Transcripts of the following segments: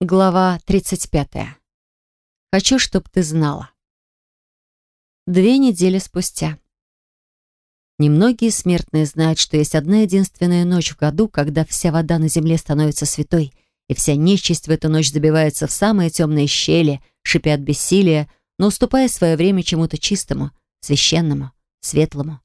Глава 35. Хочу, чтоб ты знала. Две недели спустя. Немногие смертные знают, что есть одна единственная ночь в году, когда вся вода на земле становится святой, и вся нечисть в эту ночь забивается в самые темные щели, шипя от бессилия, но уступая свое время чему-то чистому, священному, светлому.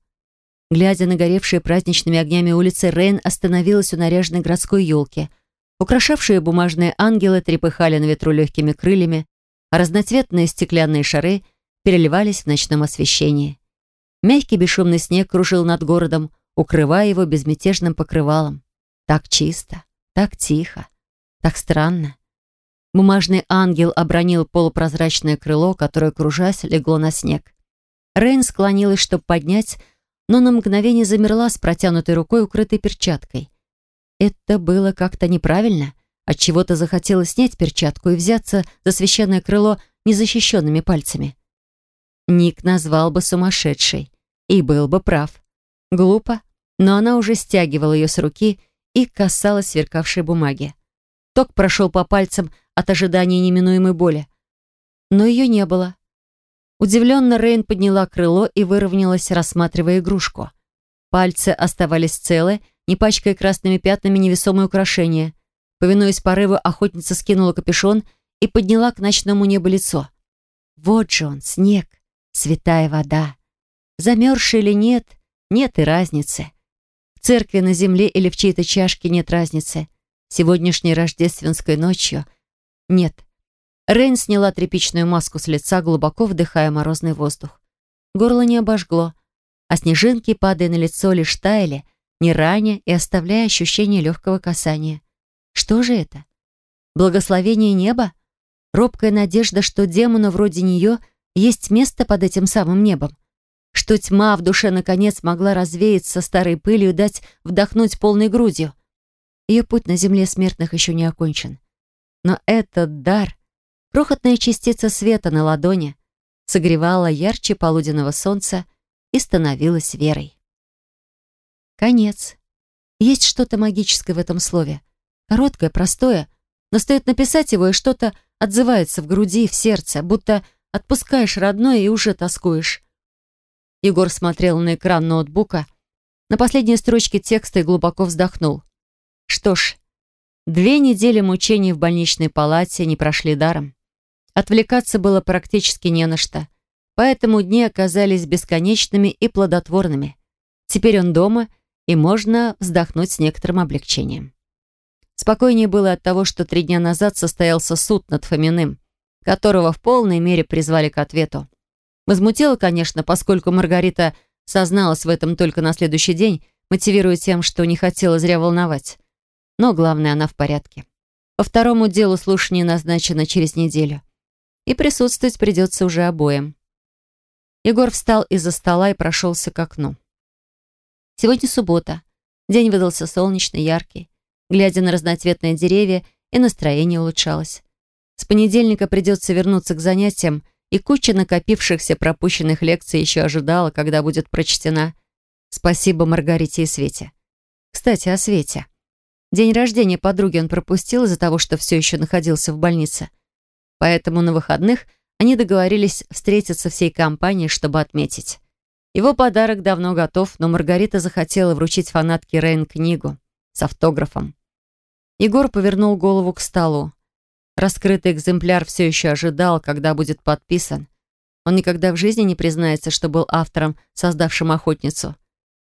Глядя на горевшие праздничными огнями улицы, Рейн остановилась у наряженной городской елки — Украшавшие бумажные ангелы трепыхали на ветру легкими крыльями, а разноцветные стеклянные шары переливались в ночном освещении. Мягкий бесшумный снег кружил над городом, укрывая его безмятежным покрывалом. Так чисто, так тихо, так странно. Бумажный ангел обронил полупрозрачное крыло, которое, кружась, легло на снег. Рейн склонилась, чтобы поднять, но на мгновение замерла с протянутой рукой, укрытой перчаткой. Это было как-то неправильно. От чего то захотелось снять перчатку и взяться за священное крыло незащищенными пальцами. Ник назвал бы сумасшедшей. И был бы прав. Глупо, но она уже стягивала ее с руки и касалась сверкавшей бумаги. Ток прошел по пальцам от ожидания неминуемой боли. Но ее не было. Удивленно Рейн подняла крыло и выровнялась, рассматривая игрушку. Пальцы оставались целы, не пачкая красными пятнами невесомое украшение. Повинуясь порыву, охотница скинула капюшон и подняла к ночному небу лицо. Вот же он, снег, святая вода. Замерзший или нет, нет и разницы. В церкви на земле или в чьей-то чашке нет разницы. Сегодняшней рождественской ночью нет. Рейн сняла тряпичную маску с лица, глубоко вдыхая морозный воздух. Горло не обожгло, а снежинки, падая на лицо, лишь таяли, не раня и оставляя ощущение легкого касания. Что же это? Благословение неба? Робкая надежда, что демону вроде нее есть место под этим самым небом? Что тьма в душе наконец могла развеяться старой пылью и дать вдохнуть полной грудью? Ее путь на земле смертных еще не окончен. Но этот дар, крохотная частица света на ладони, согревала ярче полуденного солнца и становилась верой. Конец. Есть что-то магическое в этом слове. Короткое, простое, но стоит написать его, и что-то отзывается в груди, в сердце, будто отпускаешь родное и уже тоскуешь. Егор смотрел на экран ноутбука, на последние строчки текста и глубоко вздохнул. Что ж, две недели мучений в больничной палате не прошли даром. Отвлекаться было практически не на что, поэтому дни оказались бесконечными и плодотворными. Теперь он дома — и можно вздохнуть с некоторым облегчением. Спокойнее было от того, что три дня назад состоялся суд над Фоминым, которого в полной мере призвали к ответу. Возмутило, конечно, поскольку Маргарита созналась в этом только на следующий день, мотивируя тем, что не хотела зря волновать. Но главное, она в порядке. По второму делу слушание назначено через неделю. И присутствовать придется уже обоим. Егор встал из-за стола и прошелся к окну. Сегодня суббота. День выдался солнечный, яркий. Глядя на разноцветные деревья, и настроение улучшалось. С понедельника придется вернуться к занятиям, и куча накопившихся пропущенных лекций еще ожидала, когда будет прочтена. Спасибо Маргарите и Свете. Кстати, о Свете. День рождения подруги он пропустил из-за того, что все еще находился в больнице. Поэтому на выходных они договорились встретиться всей компанией, чтобы отметить. Его подарок давно готов, но Маргарита захотела вручить фанатке Рейн книгу с автографом. Егор повернул голову к столу. Раскрытый экземпляр все еще ожидал, когда будет подписан. Он никогда в жизни не признается, что был автором, создавшим охотницу.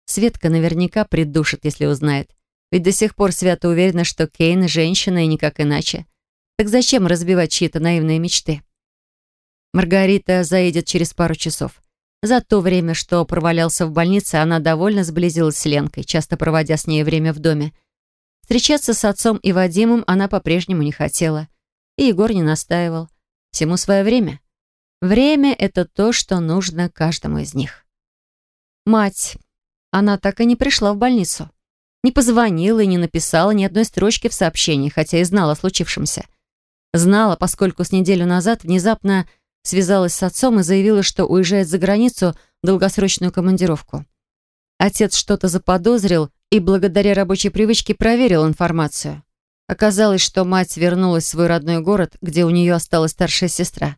Светка наверняка придушит, если узнает. Ведь до сих пор свято уверена, что Кейн — женщина и никак иначе. Так зачем разбивать чьи-то наивные мечты? Маргарита заедет через пару часов. За то время, что провалялся в больнице, она довольно сблизилась с Ленкой, часто проводя с ней время в доме. Встречаться с отцом и Вадимом она по-прежнему не хотела. И Егор не настаивал. Всему свое время. Время — это то, что нужно каждому из них. Мать. Она так и не пришла в больницу. Не позвонила и не написала ни одной строчки в сообщении, хотя и знала о случившемся. Знала, поскольку с неделю назад внезапно связалась с отцом и заявила, что уезжает за границу в долгосрочную командировку. Отец что-то заподозрил и благодаря рабочей привычке проверил информацию. Оказалось, что мать вернулась в свой родной город, где у нее осталась старшая сестра.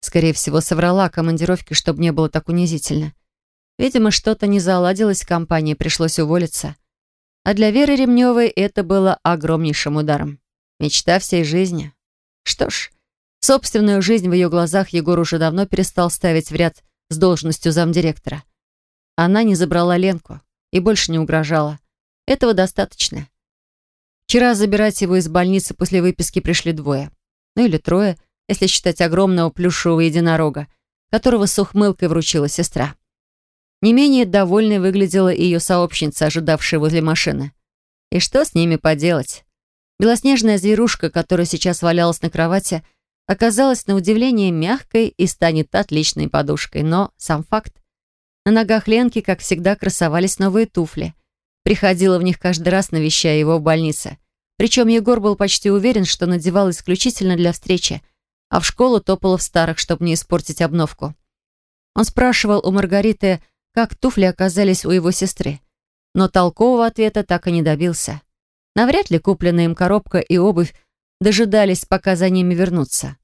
Скорее всего, соврала о командировке, чтобы не было так унизительно. Видимо, что-то не заладилось в компании, пришлось уволиться. А для Веры Ремневой это было огромнейшим ударом. Мечта всей жизни. Что ж, собственную жизнь в ее глазах Егор уже давно перестал ставить в ряд с должностью замдиректора. Она не забрала Ленку и больше не угрожала. Этого достаточно. Вчера забирать его из больницы после выписки пришли двое. Ну или трое, если считать огромного плюшевого единорога, которого с ухмылкой вручила сестра. Не менее довольной выглядела и ее сообщница, ожидавшая возле машины. И что с ними поделать? Белоснежная зверушка, которая сейчас валялась на кровати, оказалась на удивление мягкой и станет отличной подушкой. Но сам факт. На ногах Ленки, как всегда, красовались новые туфли. Приходила в них каждый раз, навещая его в больнице. Причем Егор был почти уверен, что надевал исключительно для встречи, а в школу топала в старых, чтобы не испортить обновку. Он спрашивал у Маргариты, как туфли оказались у его сестры, но толкового ответа так и не добился. Навряд ли купленная им коробка и обувь дожидались, пока за ними вернутся.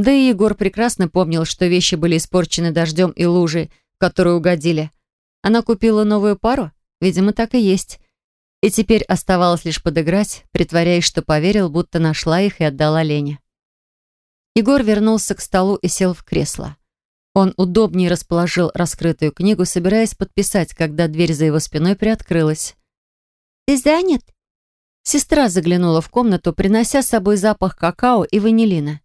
Да и Егор прекрасно помнил, что вещи были испорчены дождем и лужей, в которую угодили. Она купила новую пару? Видимо, так и есть. И теперь оставалось лишь подыграть, притворяясь, что поверил, будто нашла их и отдала Лене. Егор вернулся к столу и сел в кресло. Он удобнее расположил раскрытую книгу, собираясь подписать, когда дверь за его спиной приоткрылась. «Ты занят?» Сестра заглянула в комнату, принося с собой запах какао и ванилина.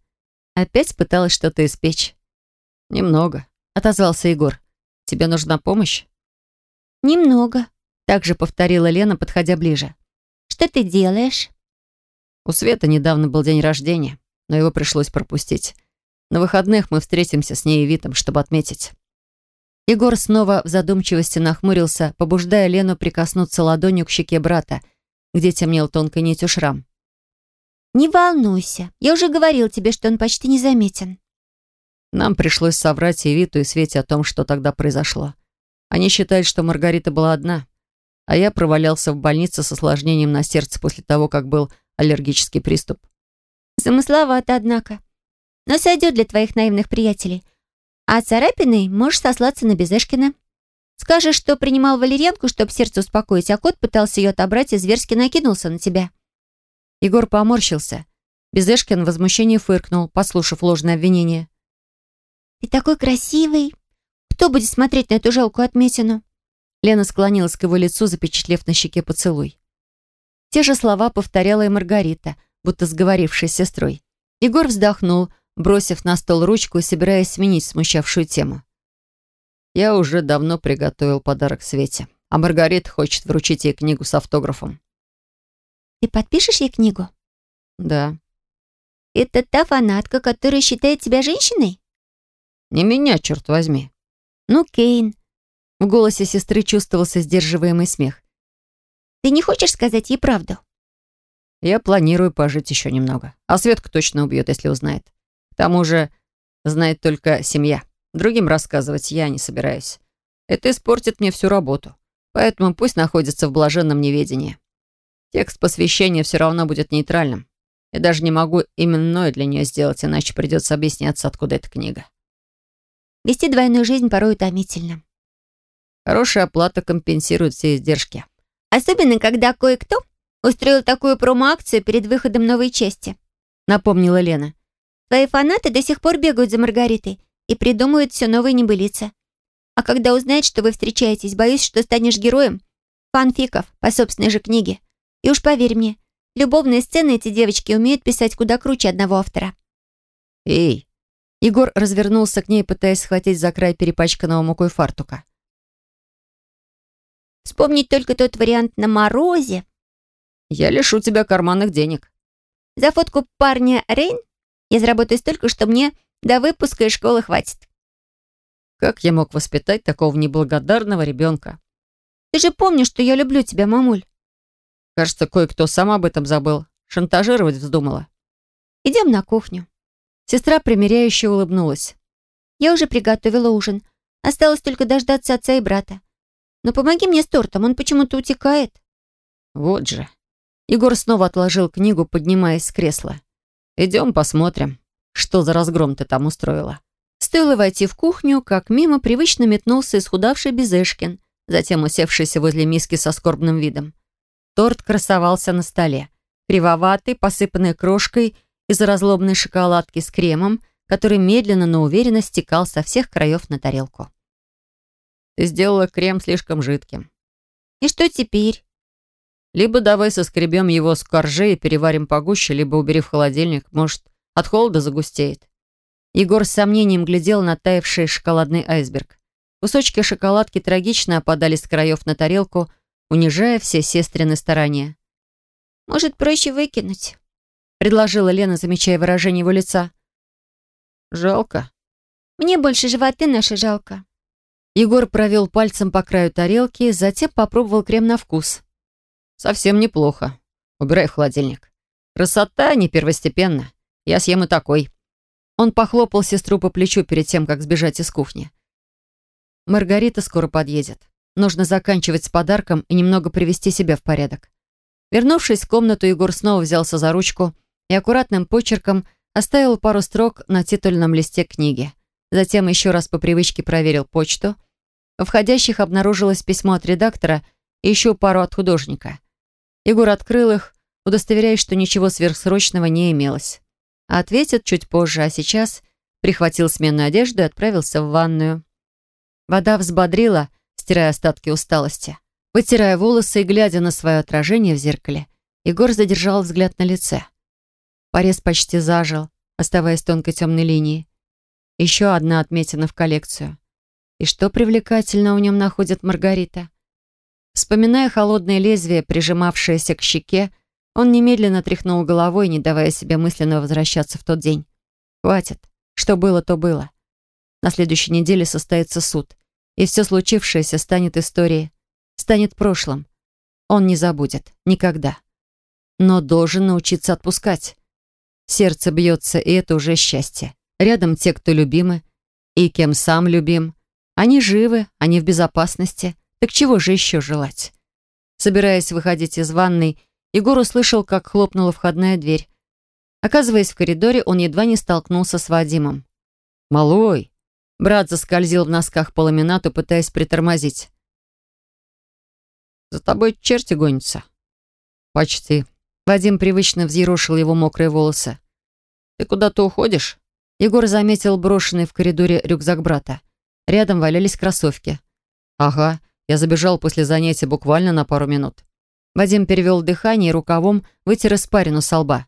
Опять пыталась что-то испечь. «Немного», — отозвался Егор. «Тебе нужна помощь?» «Немного», также повторила Лена, подходя ближе. «Что ты делаешь?» У Светы недавно был день рождения, но его пришлось пропустить. На выходных мы встретимся с ней и Витом, чтобы отметить. Егор снова в задумчивости нахмурился, побуждая Лену прикоснуться ладонью к щеке брата, где темнел тонкой нитью шрам. «Не волнуйся. Я уже говорил тебе, что он почти незаметен». Нам пришлось соврать и Виту, и Свете о том, что тогда произошло. Они считают, что Маргарита была одна, а я провалялся в больнице с осложнением на сердце после того, как был аллергический приступ. Замысловато, однако. Но сойдет для твоих наивных приятелей. А царапиной можешь сослаться на Безешкина. Скажешь, что принимал валерьянку, чтобы сердце успокоить, а кот пытался ее отобрать и зверски накинулся на тебя. Егор поморщился. Безешкин в возмущении фыркнул, послушав ложное обвинение. «Ты такой красивый! Кто будет смотреть на эту жалкую отметину?» Лена склонилась к его лицу, запечатлев на щеке поцелуй. Те же слова повторяла и Маргарита, будто сговорившись с сестрой. Егор вздохнул, бросив на стол ручку и собираясь сменить смущавшую тему. «Я уже давно приготовил подарок Свете, а Маргарита хочет вручить ей книгу с автографом». «Ты подпишешь ей книгу?» «Да». «Это та фанатка, которая считает тебя женщиной?» «Не меня, черт возьми». «Ну, Кейн, в голосе сестры чувствовался сдерживаемый смех. «Ты не хочешь сказать ей правду?» «Я планирую пожить еще немного. А Светку точно убьет, если узнает. К тому же знает только семья. Другим рассказывать я не собираюсь. Это испортит мне всю работу. Поэтому пусть находится в блаженном неведении. Текст посвящения все равно будет нейтральным. Я даже не могу именное для нее сделать, иначе придется объясняться, откуда эта книга. Вести двойную жизнь порой утомительно. Хорошая оплата компенсирует все издержки. Особенно, когда кое-кто устроил такую промо-акцию перед выходом новой части, напомнила Лена. Твои фанаты до сих пор бегают за Маргаритой и придумывают все новые небылицы. А когда узнают, что вы встречаетесь, боюсь, что станешь героем фанфиков по собственной же книге. И уж поверь мне, любовные сцены эти девочки умеют писать куда круче одного автора. Эй! Егор развернулся к ней, пытаясь схватить за край перепачканного мукой фартука. Вспомнить только тот вариант на морозе. Я лишу тебя карманных денег. За фотку парня Рейн я заработаю столько, что мне до выпуска из школы хватит. Как я мог воспитать такого неблагодарного ребенка? Ты же помнишь, что я люблю тебя, мамуль. Кажется, кое-кто сам об этом забыл. Шантажировать вздумала. Идем на кухню. Сестра примиряюще улыбнулась. Я уже приготовила ужин. Осталось только дождаться отца и брата. Но помоги мне с тортом, он почему-то утекает». «Вот же». Егор снова отложил книгу, поднимаясь с кресла. «Идем посмотрим, что за разгром ты там устроила». Стоило войти в кухню, как мимо привычно метнулся исхудавший Безешкин, затем усевшийся возле миски со скорбным видом. Торт красовался на столе. Кривоватый, посыпанный крошкой из разлобной шоколадки с кремом, который медленно, но уверенно стекал со всех краев на тарелку. «Ты сделала крем слишком жидким». «И что теперь?» «Либо давай соскребем его с коржей и переварим погуще, либо убери в холодильник. Может, от холода загустеет». Егор с сомнением глядел на таявший шоколадный айсберг. Кусочки шоколадки трагично опадали с краев на тарелку, унижая все сестрины старания. «Может, проще выкинуть?» — предложила Лена, замечая выражение его лица. «Жалко». «Мне больше животы наши жалко». Егор провел пальцем по краю тарелки, затем попробовал крем на вкус. «Совсем неплохо. Убирай в холодильник. Красота не первостепенна. Я съем и такой». Он похлопал сестру по плечу перед тем, как сбежать из кухни. Маргарита скоро подъедет. Нужно заканчивать с подарком и немного привести себя в порядок. Вернувшись в комнату, Егор снова взялся за ручку и аккуратным почерком оставил пару строк на титульном листе книги. Затем еще раз по привычке проверил почту. В входящих обнаружилось письмо от редактора и еще пару от художника. Егор открыл их, удостоверяясь, что ничего сверхсрочного не имелось. Ответит чуть позже, а сейчас прихватил сменную одежду и отправился в ванную. Вода взбодрила, стирая остатки усталости. Вытирая волосы и глядя на свое отражение в зеркале, Егор задержал взгляд на лице. Порез почти зажил, оставаясь тонкой темной линией. Еще одна отметина в коллекцию. И что привлекательно в нем находит Маргарита? Вспоминая холодное лезвие, прижимавшееся к щеке, он немедленно тряхнул головой, не давая себе мысленно возвращаться в тот день. Хватит. Что было, то было. На следующей неделе состоится суд, и все случившееся станет историей, станет прошлым. Он не забудет. Никогда. Но должен научиться отпускать. Сердце бьется, и это уже счастье. Рядом те, кто любимы, и кем сам любим. Они живы, они в безопасности. Так чего же еще желать? Собираясь выходить из ванной, Егор услышал, как хлопнула входная дверь. Оказываясь в коридоре, он едва не столкнулся с Вадимом. «Малой!» Брат заскользил в носках по ламинату, пытаясь притормозить. «За тобой черти гонятся?» «Почти». Вадим привычно взъерошил его мокрые волосы. «Ты куда-то уходишь?» Егор заметил брошенный в коридоре рюкзак брата. Рядом валялись кроссовки. «Ага, я забежал после занятия буквально на пару минут. Вадим перевел дыхание и рукавом вытер испарину со лба.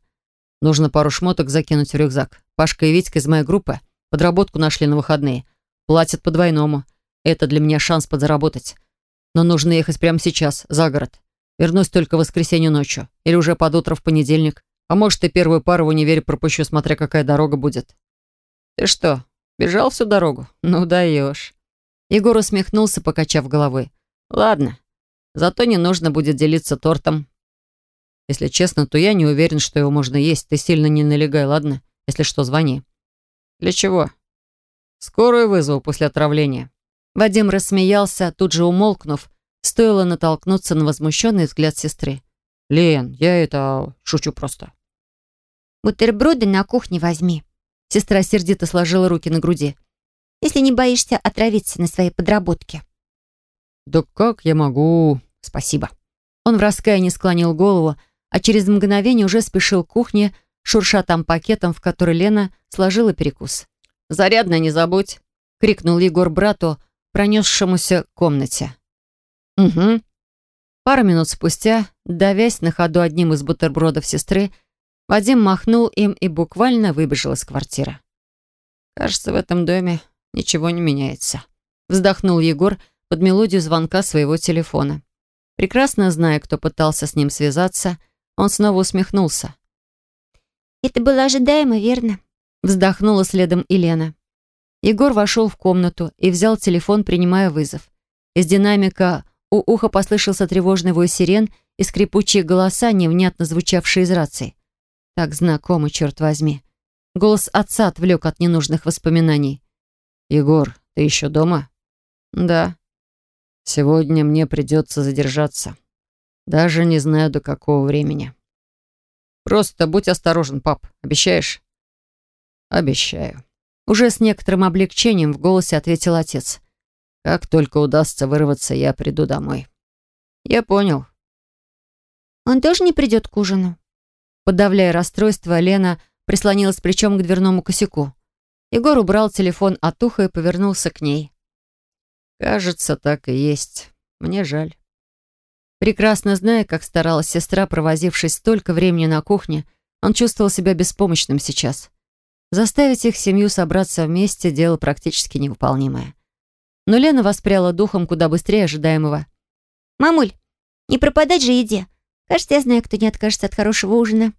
Нужно пару шмоток закинуть в рюкзак. Пашка и Витька из моей группы подработку нашли на выходные. Платят по двойному. Это для меня шанс подзаработать. Но нужно ехать прямо сейчас, за город. Вернусь только в воскресенье ночью. Или уже под утро в понедельник. А может, и первую пару в универе пропущу, смотря какая дорога будет. Ты что, бежал всю дорогу? Ну, даешь. Егор усмехнулся, покачав головой. Ладно, Зато не нужно будет делиться тортом. Если честно, то я не уверен, что его можно есть. Ты сильно не налегай, ладно? Если что, звони. Для чего? Скорую вызову после отравления. Вадим рассмеялся, тут же умолкнув, стоило натолкнуться на возмущенный взгляд сестры. «Лен, я это... шучу просто». «Бутерброды на кухне возьми». Сестра сердито сложила руки на груди. «Если не боишься отравиться на своей подработке». «Да как я могу...» «Спасибо». Он в раскаянии склонил голову, а через мгновение уже спешил к кухне, шурша там пакетом, в который Лена сложила перекус. «Зарядно не забудь!» — крикнул Егор брату, пронесшемуся комнате. «Угу». Пару минут спустя, давясь на ходу одним из бутербродов сестры, Вадим махнул им и буквально выбежал из квартиры. «Кажется, в этом доме ничего не меняется», — вздохнул Егор под мелодию звонка своего телефона. Прекрасно зная, кто пытался с ним связаться, он снова усмехнулся. «Это было ожидаемо, верно?» Вздохнула следом Елена. Егор вошел в комнату и взял телефон, принимая вызов. Из динамика у уха послышался тревожный вой сирен и скрипучие голоса, невнятно звучавшие из рации. Так знакомо, черт возьми. Голос отца отвлек от ненужных воспоминаний. «Егор, ты еще дома?» «Да». Сегодня мне придется задержаться. Даже не знаю, до какого времени. Просто будь осторожен, пап. Обещаешь? Обещаю. Уже с некоторым облегчением в голосе ответил отец. Как только удастся вырваться, я приду домой. Я понял. Он тоже не придет к ужину? Подавляя расстройство, Лена прислонилась плечом к дверному косяку. Егор убрал телефон от уха и повернулся к ней. «Кажется, так и есть. Мне жаль». Прекрасно зная, как старалась сестра, провозившись столько времени на кухне, он чувствовал себя беспомощным сейчас. Заставить их семью собраться вместе – дело практически невыполнимое. Но Лена воспряла духом куда быстрее ожидаемого. «Мамуль, не пропадать же еде. Кажется, я знаю, кто не откажется от хорошего ужина».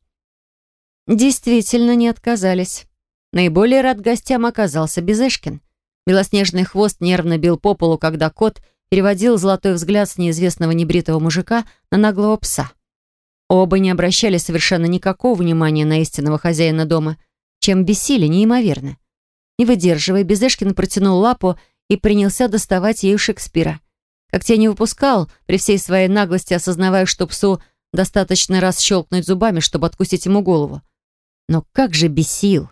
Действительно, не отказались. Наиболее рад гостям оказался Безешкин. Белоснежный хвост нервно бил по полу, когда кот – переводил золотой взгляд с неизвестного небритого мужика на наглого пса. Оба не обращали совершенно никакого внимания на истинного хозяина дома, чем бесили неимоверно. Не выдерживая, Безешкин протянул лапу и принялся доставать ею Шекспира. Как те не выпускал, при всей своей наглости осознавая, что псу достаточно раз щелкнуть зубами, чтобы откусить ему голову. Но как же бесил!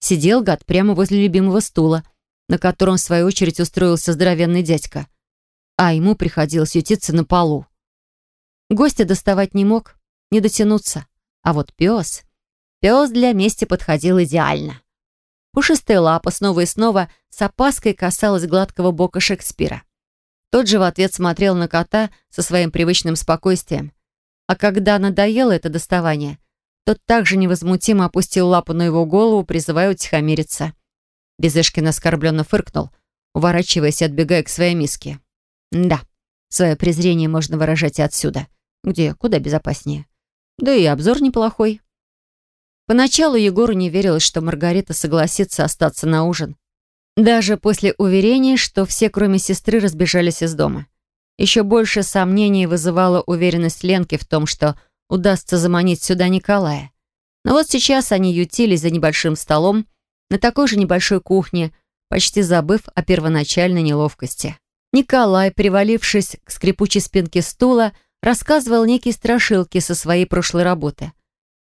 Сидел гад прямо возле любимого стула, на котором, в свою очередь, устроился здоровенный дядька а ему приходилось ютиться на полу. Гостя доставать не мог, не дотянуться. А вот пес... Пес для мести подходил идеально. Пушистая лапа снова и снова с опаской касалась гладкого бока Шекспира. Тот же в ответ смотрел на кота со своим привычным спокойствием. А когда надоело это доставание, тот также невозмутимо опустил лапу на его голову, призывая утихомириться. Безышкин оскорбленно фыркнул, уворачиваясь и отбегая к своей миске. Да, свое презрение можно выражать и отсюда, где куда безопаснее. Да и обзор неплохой. Поначалу Егору не верилось, что Маргарита согласится остаться на ужин. Даже после уверения, что все, кроме сестры, разбежались из дома. Еще больше сомнений вызывала уверенность Ленки в том, что удастся заманить сюда Николая. Но вот сейчас они ютились за небольшим столом на такой же небольшой кухне, почти забыв о первоначальной неловкости. Николай, привалившись к скрипучей спинке стула, рассказывал некие страшилки со своей прошлой работы.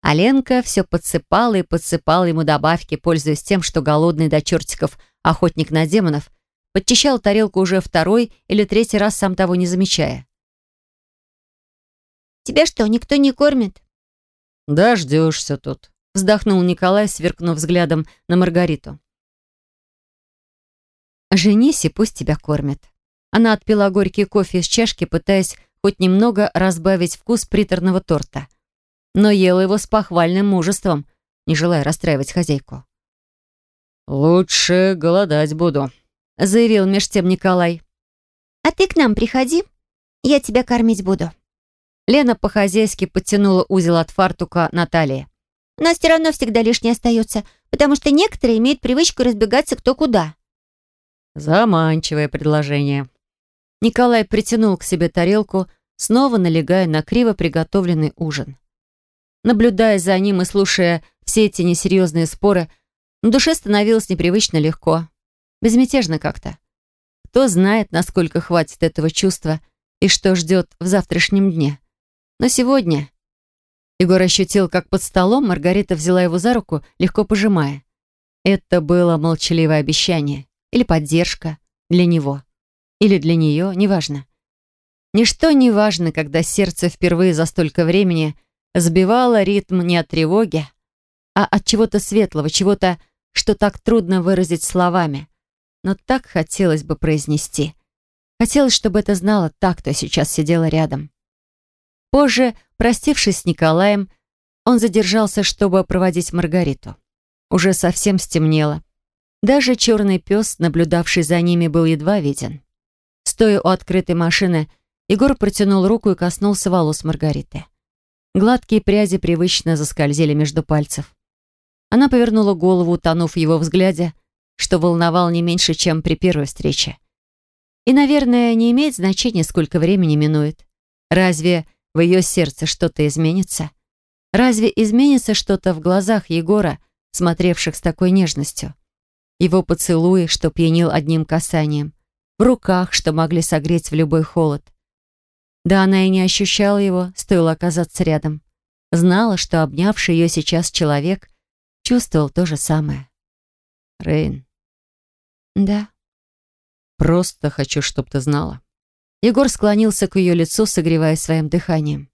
А Ленка все подсыпала и подсыпала ему добавки, пользуясь тем, что голодный до чертиков охотник на демонов подчищал тарелку уже второй или третий раз, сам того не замечая. «Тебя что, никто не кормит?» «Дождешься тут», — вздохнул Николай, сверкнув взглядом на Маргариту. «Женись, и пусть тебя кормят», она отпила горький кофе из чашки, пытаясь хоть немного разбавить вкус приторного торта. Но ела его с похвальным мужеством, не желая расстраивать хозяйку. «Лучше голодать буду», — заявил меж тем Николай. «А ты к нам приходи, я тебя кормить буду». Лена по-хозяйски подтянула узел от фартука Натальи. «У нас все равно всегда лишнее остается, потому что некоторые имеют привычку разбегаться кто куда». Заманчивое предложение. Николай притянул к себе тарелку, снова налегая на криво приготовленный ужин. Наблюдая за ним и слушая все эти несерьезные споры, на душе становилось непривычно легко. Безмятежно как-то. Кто знает, насколько хватит этого чувства и что ждет в завтрашнем дне. Но сегодня... Егор ощутил, как под столом Маргарита взяла его за руку, легко пожимая. Это было молчаливое обещание или поддержка для него. Или для нее, неважно. Ничто не важно, когда сердце впервые за столько времени сбивало ритм не от тревоги, а от чего-то светлого, чего-то, что так трудно выразить словами. Но так хотелось бы произнести. Хотелось, чтобы это знала та, кто сейчас сидела рядом. Позже, простившись с Николаем, он задержался, чтобы проводить Маргариту. Уже совсем стемнело. Даже черный пес, наблюдавший за ними, был едва виден. Стоя у открытой машины, Егор протянул руку и коснулся волос Маргариты. Гладкие пряди привычно заскользили между пальцев. Она повернула голову, утонув в его взгляде, что волновал не меньше, чем при первой встрече. И, наверное, не имеет значения, сколько времени минует. Разве в ее сердце что-то изменится? Разве изменится что-то в глазах Егора, смотревших с такой нежностью? Его поцелуи, что пьянил одним касанием, в руках, что могли согреть в любой холод. Да она и не ощущала его, стоило оказаться рядом. Знала, что обнявший ее сейчас человек чувствовал то же самое. Рейн. Да. Просто хочу, чтобы ты знала. Егор склонился к ее лицу, согревая своим дыханием.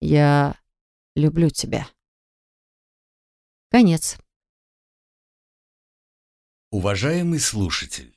Я люблю тебя. Конец. Уважаемый слушатель,